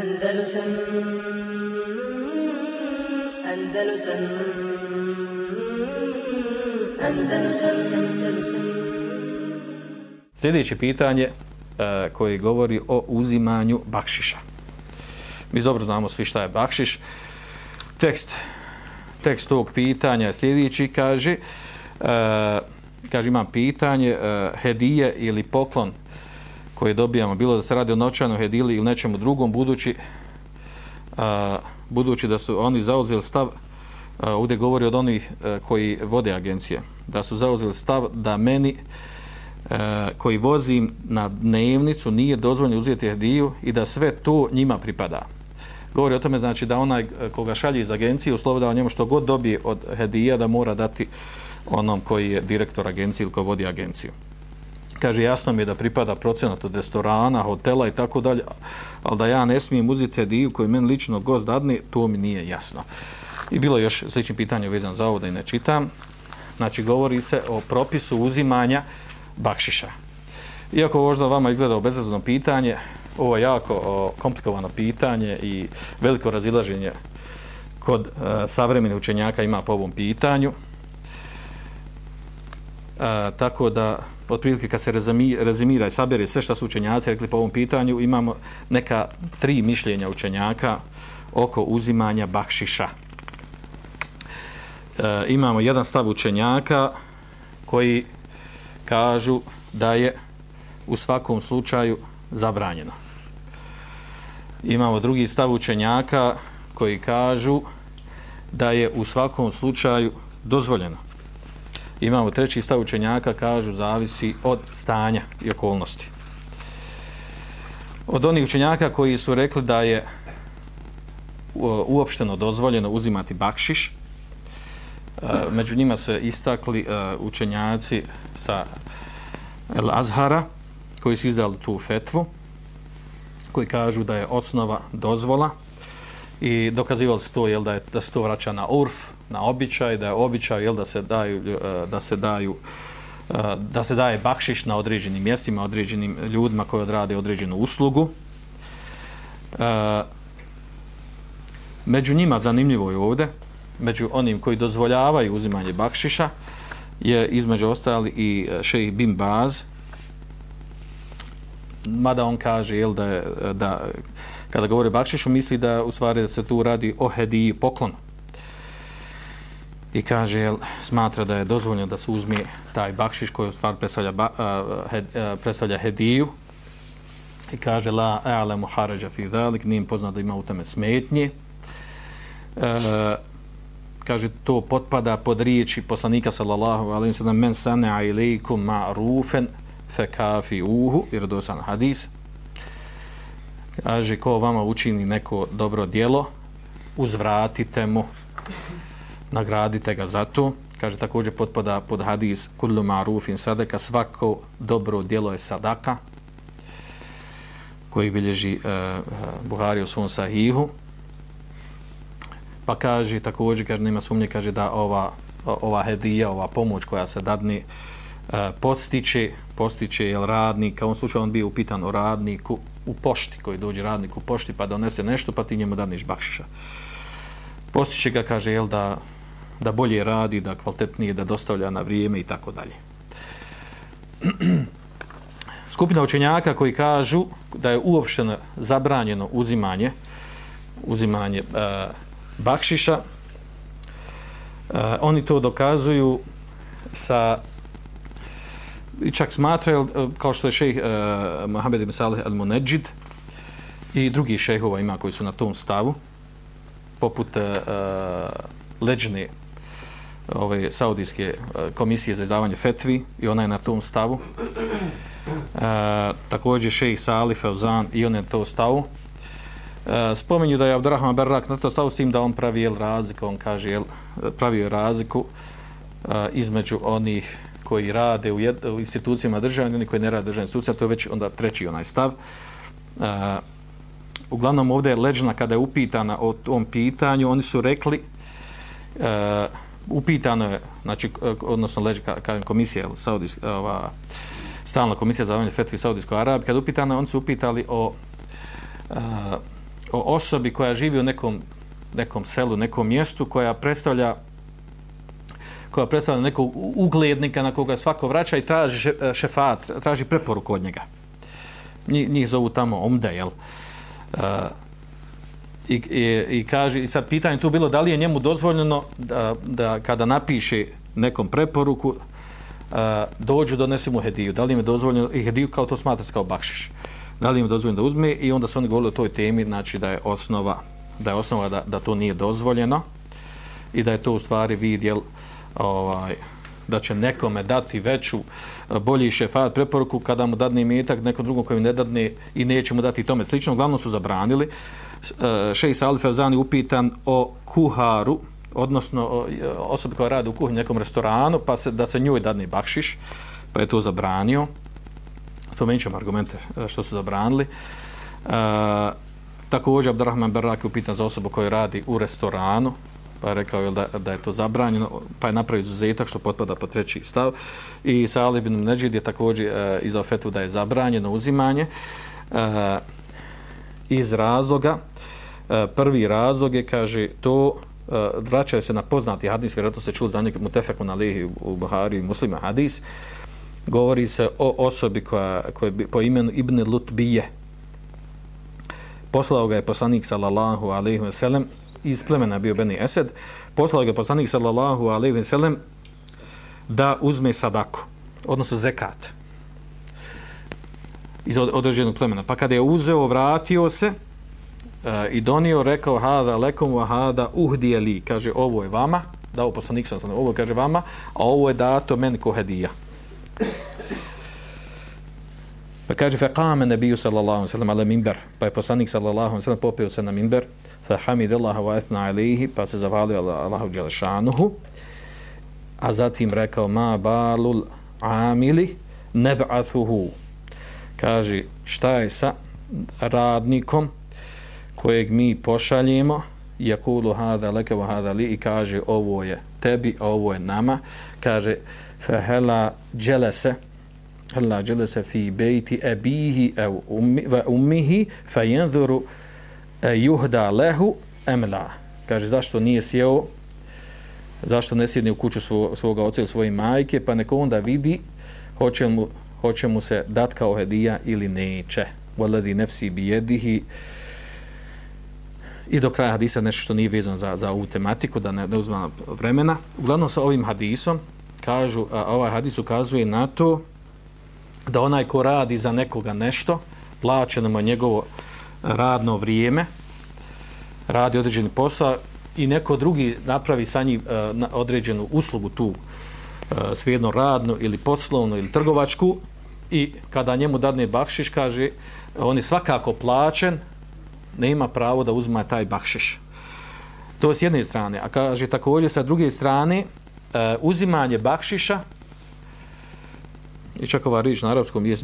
Andalusam Andalusam Andalusam Andalusam Sljedeće pitanje uh, koje govori o uzimanju bakšiša. Mi dobro znamo svi šta je bakšiš. Tekst, tekst tog pitanja sljedeći kaže, uh, kaže imam pitanje, uh, hedije ili poklon koje dobijamo, bilo da se radi o novčanoj hedili ili nečemu drugom, budući, uh, budući da su oni zauzeli stav, a, ovdje govori od onih a, koji vode agencije, da su zauzeli stav da meni a, koji vozim na dnevnicu nije dozvoljeno uzeti hediju i da sve to njima pripada. Govori o tome znači da onaj koga šalje iz agencije uslovljava njemu što god dobije od hedija da mora dati onom koji je direktor agencije ili ko vodi agenciju kaže jasno mi je da pripada procenat od restorana, hotela i tako dalje, ali da ja ne smijem uzeti hediju koju meni lično gost dadne, to mi nije jasno. I bilo još slični pitanje vezan za ovo da i ne čitam. Znači, govori se o propisu uzimanja bakšiša. Iako možda vama izgleda obezazno pitanje, ovo je jako komplikovano pitanje i veliko razilaženje kod e, savremenih učenjaka ima po ovom pitanju. E, tako da otprilike kad se rezimira i sabere sve što su učenjaci rekli po ovom pitanju, imamo neka tri mišljenja učenjaka oko uzimanja bakšiša. E, imamo jedan stav učenjaka koji kažu da je u svakom slučaju zabranjeno. Imamo drugi stav učenjaka koji kažu da je u svakom slučaju dozvoljeno imamo treći stav učenjaka, kažu, zavisi od stanja i okolnosti. Od onih učenjaka koji su rekli da je uopšteno dozvoljeno uzimati bakšiš, e, među njima se istakli e, učenjaci sa El Azhara, koji su izdali tu fetvu, koji kažu da je osnova dozvola i dokazivali su to, jel, da, je, da se to vraća na urf, na običaj, da je običaj jel, da se daju e, da se daju e, da se daje bakšiš na određenim mjestima, određenim ljudima koji odrade određenu uslugu. E, među njima, zanimljivo je ovdje, među onim koji dozvoljavaju uzimanje bakšiša, je između ostali i šejih Bim Baz, mada on kaže jel, da, da kada govori bakšišu, misli da u stvari da se tu radi o hediji poklonu i kaže jel, smatra da je dozvoljeno da se uzme taj bakšiš koji u stvar predstavlja, ba, uh, hed, uh, predstavlja hediju. I kaže la a'lamu haraja fi zalik nim pozna da ima u tome smetnje. E, kaže to potpada pod riječi poslanika sallallahu alejhi ve sellem men sana'a ilaykum ma'rufan fa kafi'uhu dosan hadis. Kaže ko vama učini neko dobro djelo uzvratite mu nagradite ga za to. Kaže također potpada pod hadis kullu ma'rufin sadaka svako dobro djelo je sadaka koji bilježi uh, Buhari u svom sahihu. Pa kaže također, kaže nema sumnje, kaže da ova, ova hedija, ova pomoć koja se dadne uh, podstiče, postiče jel radnik, u ovom slučaju on bio upitan o radniku u pošti, koji dođe radnik u pošti pa donese nešto, pa ti njemu dadneš bakšiša. Postiče ga, kaže, jel da da bolje radi, da kvalitetnije, da dostavlja na vrijeme i tako dalje. Skupina učenjaka koji kažu da je uopšteno zabranjeno uzimanje uzimanje e, bakšiša, e, oni to dokazuju sa i čak smatraju, e, kao što je šejh e, Mohamed ibn Salih al-Munajjid i drugi šejhova ima koji su na tom stavu, poput e, e leđne ove saudijske e, komisije za izdavanje fetvi i ona je na tom stavu. E, također šejh Salih Feuzan i on je to stavu. E, spominju da je Abdurrahman Berrak na to stavu s tim da on pravi jel, razliku, on kaže jel, pravi razliku e, između onih koji rade u, jed, u institucijama države i oni koji ne rade državne institucije, to je već onda treći onaj stav. E, uglavnom ovdje je leđna kada je upitana o tom pitanju, oni su rekli e, upitano je, znači, odnosno leži, kažem, komisija, Saudijska, ova, stalna komisija za zavanje fetvi Saudijsko Arabi, kad upitano, oni su upitali o, a, o osobi koja živi u nekom, nekom selu, nekom mjestu, koja predstavlja koja predstavlja nekog uglednika na koga svako vraća i traži šefat, traži preporuku od njega. Njih, njih zovu tamo omde, jel? Uh, i, i, i kaže, i sad pitanje tu bilo da li je njemu dozvoljeno da, da kada napiše nekom preporuku a, dođu donese mu hediju. Da li im je dozvoljeno, i hediju kao to smatra kao bakšiš. Da li im je dozvoljeno da uzme i onda su oni govorili o toj temi, znači da je osnova da je osnova da, da to nije dozvoljeno i da je to u stvari vidjel ovaj, da će nekome dati veću, bolji šefat preporuku kada mu dadne imetak, nekom drugom koji ne dadne i neće mu dati tome slično. Uglavnom su zabranili. Eh, Šej Salif Evzani upitan o kuharu, odnosno e, osobi koja radi u kuhinji nekom restoranu, pa se, da se njoj dadne bakšiš, pa je to zabranio. Spomenut ćemo argumente e, što su zabranili. Uh, također Abdurrahman Berak je upitan za osobu koja radi u restoranu, pa je rekao je da, da je to zabranjeno, pa je napravio izuzetak što potpada po treći stav. I Salih bin Neđid je također e, izdao fetvu da je zabranjeno uzimanje uh, iz razloga. E, prvi razlog je, kaže, to e, vraćaju se na poznati hadis, vjerojatno se čuli za njeg Mutefeku na lihi u Buhari i muslima hadis, govori se o osobi koja, koja je po imenu Ibn Lutbije. Poslao ga je poslanik sallallahu alaihi ve sellem, iz plemena bio Beni Esed, poslao ga poslanik sallallahu alejhi ve sellem da uzme sadaku, odnosno zekat iz određenog plemena. Pa kada je uzeo, vratio se e, i donio, rekao hada lekom wa hada uhdijeli, kaže ovo je vama, dao poslanik sallallahu ovo kaže vama, a ovo je dato meni ko hedija. Pa kaže faqama nabiju sallallahu alejhi ve sellem ala minber, pa je poslanik sallallahu alejhi ve sellem popeo se na minber fa hamidallaha wa athna alayhi pa se zavalio Allahu dželle šanuhu a zatim rekao ma balul amili neb'athuhu kaže šta je sa radnikom kojeg mi pošaljemo? Yakulu hada leke wa hada li. I kaže ovo je tebi a ovo je nama. Kaže fehela hala hela hala fi bayti abihi aw ummi wa ummihi fayanzuru e, juhda lehu emla. Kaže, zašto nije sjeo, zašto ne sjedne u kuću svo, svoga oca ili svoje majke, pa neko onda vidi hoće mu, hoće mu se dat kao hedija ili neće. Voladi nefsi bijedihi i do kraja hadisa nešto što nije vezano za, za ovu tematiku, da ne, ne uzmano vremena. Uglavnom sa ovim hadisom, kažu, a, ovaj hadis ukazuje na to da onaj ko radi za nekoga nešto, plaćeno mu njegovo radno vrijeme, radi određeni posao i neko drugi napravi sa njim uh, određenu uslugu tu, E, svijedno radnu ili poslovnu ili trgovačku i kada njemu dadne bakšiš, kaže, on je svakako plaćen, ne ima pravo da uzma taj bakšiš. To je s jedne strane. A kaže također sa druge strane, e, uzimanje bakšiša, i čak ova riječ na arapskom je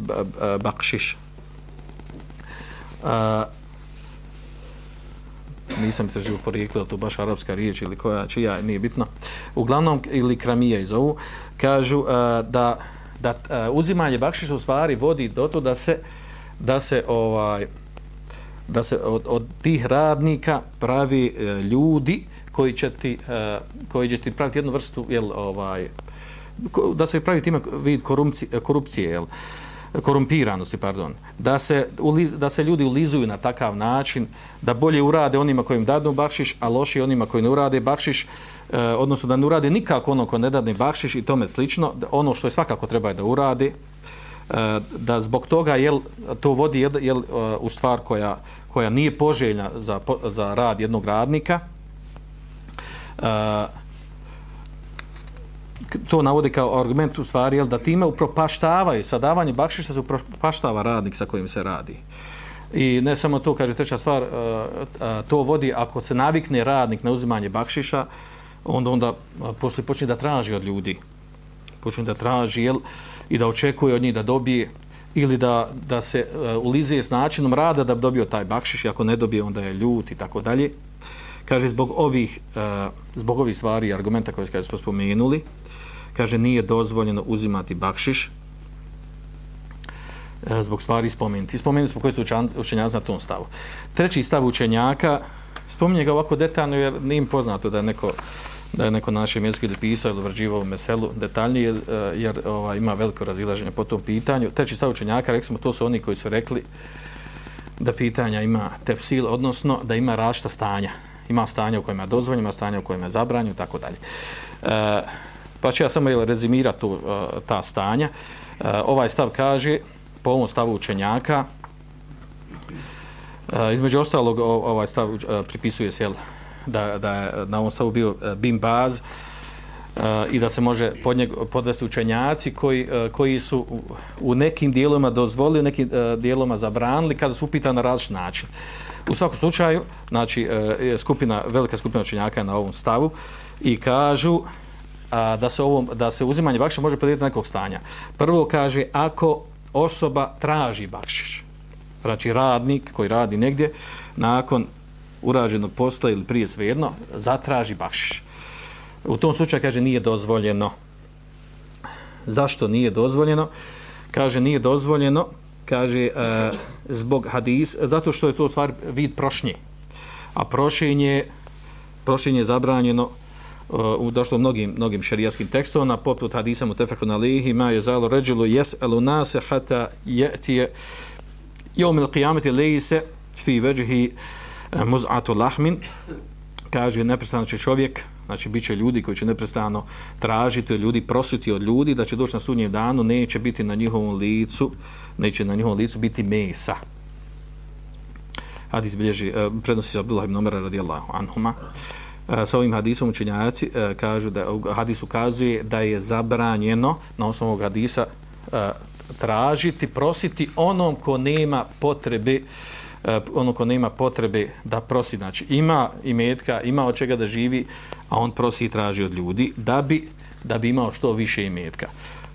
bakšiš, a, nisam se živo porijekli, to baš arapska riječ ili koja, čija, nije bitno. Uglavnom, ili kramija iz ovu, kažu uh, da, da uh, uzimanje bakšiša u stvari vodi do to da se, da se ovaj, da se od, od tih radnika pravi e, ljudi koji će ti, e, koji će ti praviti jednu vrstu, jel, ovaj, ko, da se pravi time vid korupcije, korupcije jel, korumpiranosti, pardon, da se, da se ljudi ulizuju na takav način, da bolje urade onima kojim dadnu bakšiš, a loši onima koji ne urade bakšiš, eh, odnosno da ne urade nikako ono ko ne dadne bakšiš i tome slično, ono što je svakako treba da urade, eh, da zbog toga jel, to vodi jel, jel, u stvar koja, koja nije poželjna za, za rad jednog radnika, uh, to navode kao argument u stvari, jel, da time upropaštavaju, sa davanje bakšiša se upropaštava radnik sa kojim se radi. I ne samo to, kaže treća stvar, e, e, to vodi, ako se navikne radnik na uzimanje bakšiša, onda onda e, poslije počne da traži od ljudi. Počne da traži, jel, i da očekuje od njih da dobije ili da, da se ulizije s načinom rada da bi dobio taj bakšiš, i ako ne dobije, onda je ljut i tako dalje. Kaže, zbog ovih, uh, zbog ovih stvari i argumenta koje smo spomenuli, kaže nije dozvoljeno uzimati bakšiš e, zbog stvari spomenuti. Spomenuli smo koji su učan, učenjaci na tom stavu. Treći stav učenjaka, spominje ga ovako detaljno jer nije im poznato da je neko da je neko naše mjesto ili pisao ili vrđivao meselu detaljnije e, jer, jer ova, ima veliko razilaženje po tom pitanju. Treći stav učenjaka, rekli smo, to su oni koji su rekli da pitanja ima tefsil, odnosno da ima različita stanja. Ima stanja u kojima je dozvoljeno, ima stanja u kojima je zabranjeno, tako dalje. E, pa ću ja samo jel, rezimirati tu, e, ta stanja. E, ovaj stav kaže, po ovom stavu učenjaka, e, između ostalog ovaj stav pripisuje se jel, da, da je na ovom stavu bio Bim Baz, i da se može pod njeg podvesti učenjaci koji, koji su u nekim dijelovima dozvolili, u nekim dijelovima zabranili kada su upitani na različit način. U svakom slučaju, znači, skupina, velika skupina učenjaka je na ovom stavu i kažu a, da se ovom da se uzimanje bakšiša može podijeliti nekog stanja. Prvo kaže ako osoba traži bakšiš. Znači radnik koji radi negdje nakon urađenog posla ili prije svejedno zatraži bakšiš. U tom slučaju kaže nije dozvoljeno. Zašto nije dozvoljeno? Kaže nije dozvoljeno kaže e, zbog hadis zato što je to stvar vid prošnje. A prošenje prošenje zabranjeno u došlo mnogim mnogim šerijskim tekstovima poput hadisa mutafekun alihi ma yazalu rajulu yas'alu nas hatta yati yawm al-qiyamati laysa fi wajhi e, muz'atu lahmin. Kaže neprestano će čovjek znači bit će ljudi koji će neprestano tražiti ljudi, prositi od ljudi da će doći na sudnjem danu, neće biti na njihovom licu neće na njihovom licu biti mesa. Hadis bilježi, eh, prednosi se Abdullah ibn Umar radijallahu anhuma. Uh, E, sa ovim hadisom učenjaci e, kažu da hadis ukazuje da je zabranjeno na osnovu hadisa e, tražiti, prositi onom ko nema potrebe ono ko nema potrebe da prosi, znači ima imetka, ima od čega da živi, a on prosi i traži od ljudi da bi, da bi imao što više imetka.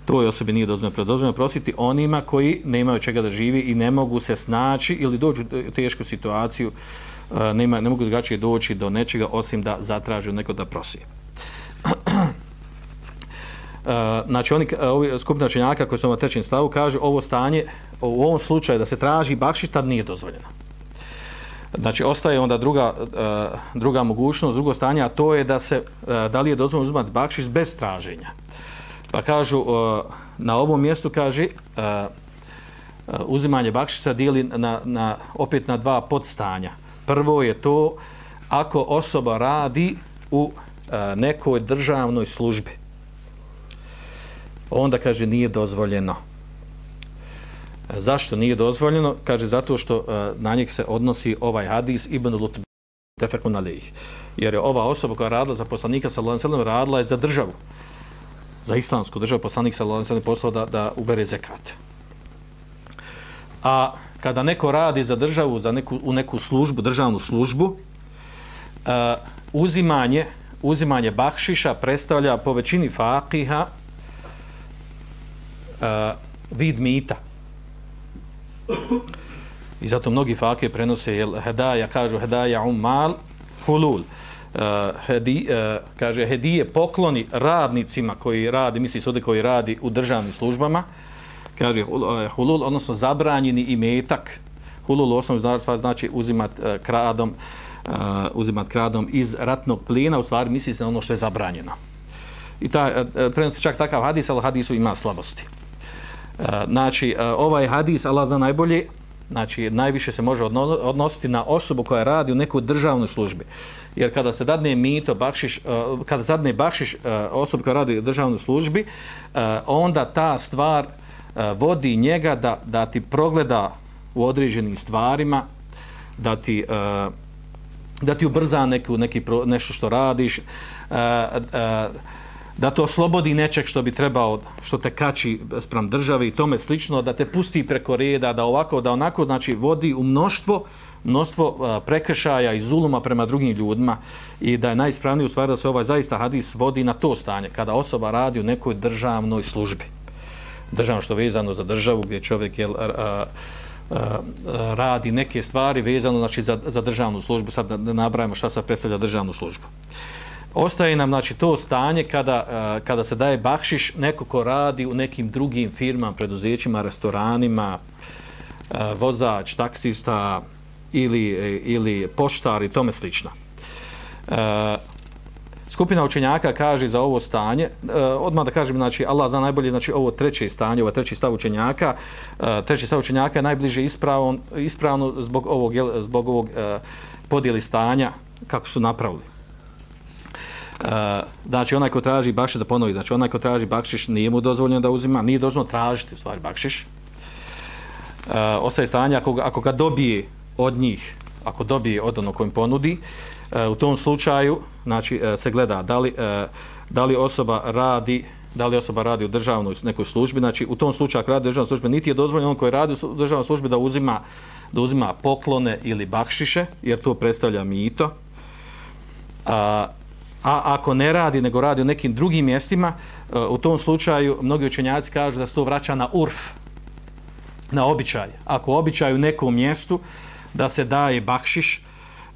To je osobi nije dozvoljeno predozvoljeno prositi onima koji nemaju čega da živi i ne mogu se snaći ili dođu u tešku situaciju uh, E, nema, ne mogu drugačije doći do nečega osim da zatraže neko da prosi. E, znači oni e, ovi skupina činjaka koji su na trećem stavu kaže ovo stanje u ovom slučaju da se traži bakšiš tad nije dozvoljeno. Znači ostaje onda druga, druga mogućnost, drugo stanje, a to je da se da li je dozvoljeno uzimati bakšiš bez traženja. Pa kažu na ovom mjestu kaže uzimanje bakšiša dijeli na, na, opet na dva podstanja. Prvo je to ako osoba radi u a, nekoj državnoj službi. Onda kaže nije dozvoljeno. Zašto nije dozvoljeno? Kaže zato što a, na njih se odnosi ovaj hadis Ibn Lut Tefekun Alih. Jer je ova osoba koja radila za poslanika sallallahu alejhi ve radila je za državu. Za islamsku državu poslanik sa Lanselem poslao da, da ubere zekat. A kada neko radi za državu, za neku, u neku službu, državnu službu, uh, uzimanje, uzimanje bakšiša predstavlja po većini fakiha uh, vid mita. I zato mnogi fakije prenose jel, hedaja, kažu hedaja um umal hulul. Uh, hedi, uh, kaže hedije pokloni radnicima koji radi, misli se koji radi u državnim službama, kaže e, hulul, odnosno zabranjeni imetak. Hulul osnovno znači uzimat e, kradom, uh, uzimat kradom iz ratnog plina, u stvari misli se na ono što je zabranjeno. I ta, prenosi čak takav hadis, ali hadisu ima slabosti. Znači, ovaj hadis, Allah zna najbolje, znači, najviše se može odnositi na osobu koja radi u nekoj državnoj službi. Jer kada se dadne mito, bakšiš, kada zadne bakšiš osobu koja radi u državnoj službi, onda ta stvar E, vodi njega da, da ti progleda u određenim stvarima, da ti, e, da ti ubrza neku, neki pro, nešto što radiš, e, da to oslobodi nečeg što bi trebao, što te kači sprem države i tome slično, da te pusti preko reda, da ovako, da onako, znači vodi u mnoštvo, mnoštvo prekršaja i zuluma prema drugim ljudima i da je najispravniji u stvari da se ovaj zaista hadis vodi na to stanje, kada osoba radi u nekoj državnoj službi državno što vezano za državu gdje čovjek je a, a, a, radi neke stvari vezano znači za, za državnu službu sad da, da nabrajamo šta se predstavlja državnu službu Ostaje nam znači to stanje kada, a, kada se daje bakšiš neko ko radi u nekim drugim firmama, preduzećima, restoranima, a, vozač, taksista ili, ili poštar i tome slično. Uh, skupina učenjaka kaže za ovo stanje, uh, odmah da kažem, znači, Allah zna najbolje, znači, ovo treće stanje, ovo treći stav učenjaka, uh, treći stav učenjaka je najbliže ispravno, ispravno zbog ovog, zbog ovog e, uh, podijeli stanja kako su napravili. Uh, znači onaj ko traži bakšiš da ponovi, znači onaj ko traži bakšiš nije mu dozvoljeno da uzima, nije dozvoljeno tražiti u stvari bakšiš. Uh, ostaje stanje ako, ako ga dobije od njih, ako dobije od ono kojim ponudi, uh, E, u tom slučaju znači, e, se gleda da li, e, da li osoba radi da li osoba radi u državnoj nekoj službi, znači u tom slučaju ako radi u državnoj službi, niti je dozvoljeno on koji radi u državnoj službi da uzima, da uzima poklone ili bakšiše, jer to predstavlja mito. A, a ako ne radi, nego radi u nekim drugim mjestima, u tom slučaju mnogi učenjaci kažu da se to vraća na urf, na običaj. Ako običaj u nekom mjestu da se daje bakšiš,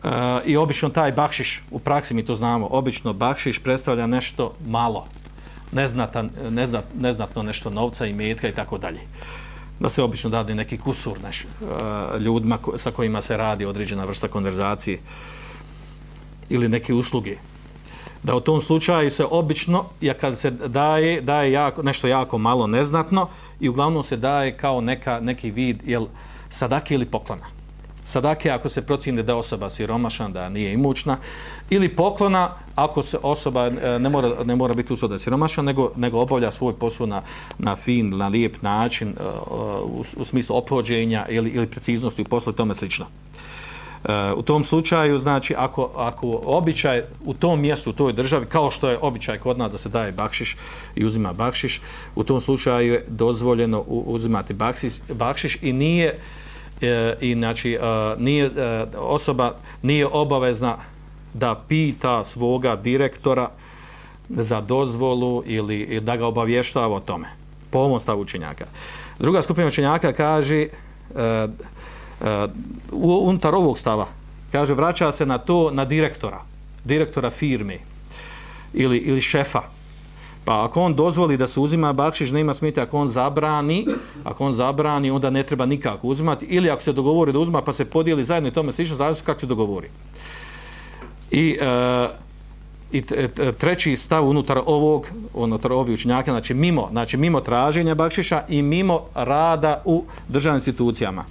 uh, i obično taj bakšiš, u praksi mi to znamo, obično bakšiš predstavlja nešto malo, neznatan, neznat, neznatno nešto novca i metka i tako dalje. Da se obično dadi neki kusur neš, uh, ljudima ko, sa kojima se radi određena vrsta konverzacije ili neke usluge da u tom slučaju se obično, ja kad se daje, daje jako, nešto jako malo neznatno i uglavnom se daje kao neka, neki vid jel, sadake ili poklona. Sadake ako se procine da osoba siromašna, da nije imućna, ili poklona ako se osoba e, ne mora, ne mora biti usloda da je siromašna, nego, nego obavlja svoj posao na, na fin, na lijep način, e, u, u smislu opođenja ili, ili preciznosti u poslu i tome slično. Uh, u tom slučaju, znači, ako, ako običaj u tom mjestu, u toj državi, kao što je običaj kod nas da se daje bakšiš i uzima bakšiš, u tom slučaju je dozvoljeno uzimati bakšiš, bakšiš i nije, uh, E, i, znači, e, nije, e, osoba nije obavezna da pita svoga direktora za dozvolu ili da ga obavještava o tome. Po ovom stavu učenjaka. Druga skupina učenjaka kaže uh, e, e unutar ovog stava kaže vraća se na to na direktora direktora firme ili, ili šefa pa ako on dozvoli da se uzima bakšiš nema smijete ako on zabrani ako on zabrani onda ne treba nikako uzimati. Ili ako se dogovori da uzma pa se podijeli zajedno i tome slično zavisno kako se dogovori. I e, i e, treći stav unutar ovog unutar ovih učenjaka znači mimo znači mimo traženja bakšiša i mimo rada u državnim institucijama.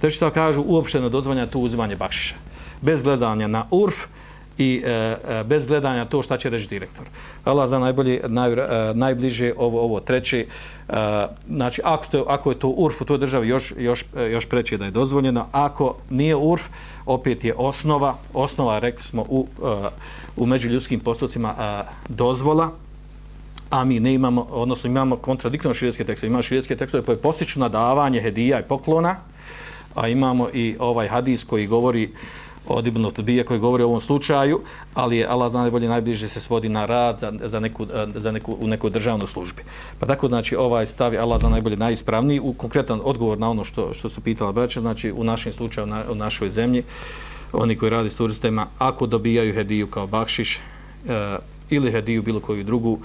Treći stav kažu uopšteno dozvanja to uzimanje bakšiša. Bez gledanja na urf i e, e, bez gledanja to šta će reći direktor. Allah zna najbolje, naj, e, najbliže ovo, ovo treće. E, znači, ako, to, ako je to urf u toj državi, još, još, e, još preće da je dozvoljeno. Ako nije urf, opet je osnova. Osnova, rekli smo, u, e, u međuljudskim postupcima e, dozvola a mi ne imamo, odnosno imamo kontradiktorno širijske tekstove, imamo širijske tekstove koje postiču na davanje hedija i poklona, a imamo i ovaj hadis koji govori od Ibn Tbije koji govori o ovom slučaju, ali je Allah zna najbolje najbliže se svodi na rad za, za, neku, za neku, u nekoj državnoj službi. Pa tako znači ovaj stavi Allah zna najbolje najispravniji u konkretan odgovor na ono što, što su pitala braća, znači u našem slučaju na, u našoj zemlji oni koji radi s turistima, ako dobijaju hediju kao bakšiš e, ili hediju bilo koju drugu,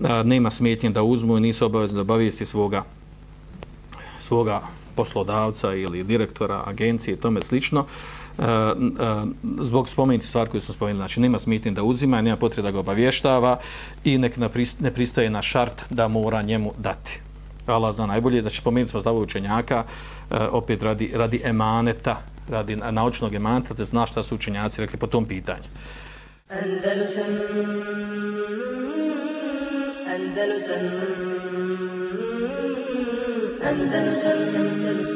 e, nema smetnje da uzmu i nisu obavezni da obavijesti svoga svoga poslodavca ili direktora agencije i tome slično, uh, uh, zbog spomenuti stvar koju smo spomenuli, znači nema smitin da uzima, nema potrebe da ga obavještava i nek ne pristaje na šart da mora njemu dati. Allah zna najbolje, znači, da će spomenuti smo zdavu učenjaka, uh, opet radi, radi emaneta, radi naučnog emaneta, da zna šta su učenjaci rekli po tom pitanju. Andalusam, Andalusam, Andalusam, Andalusam,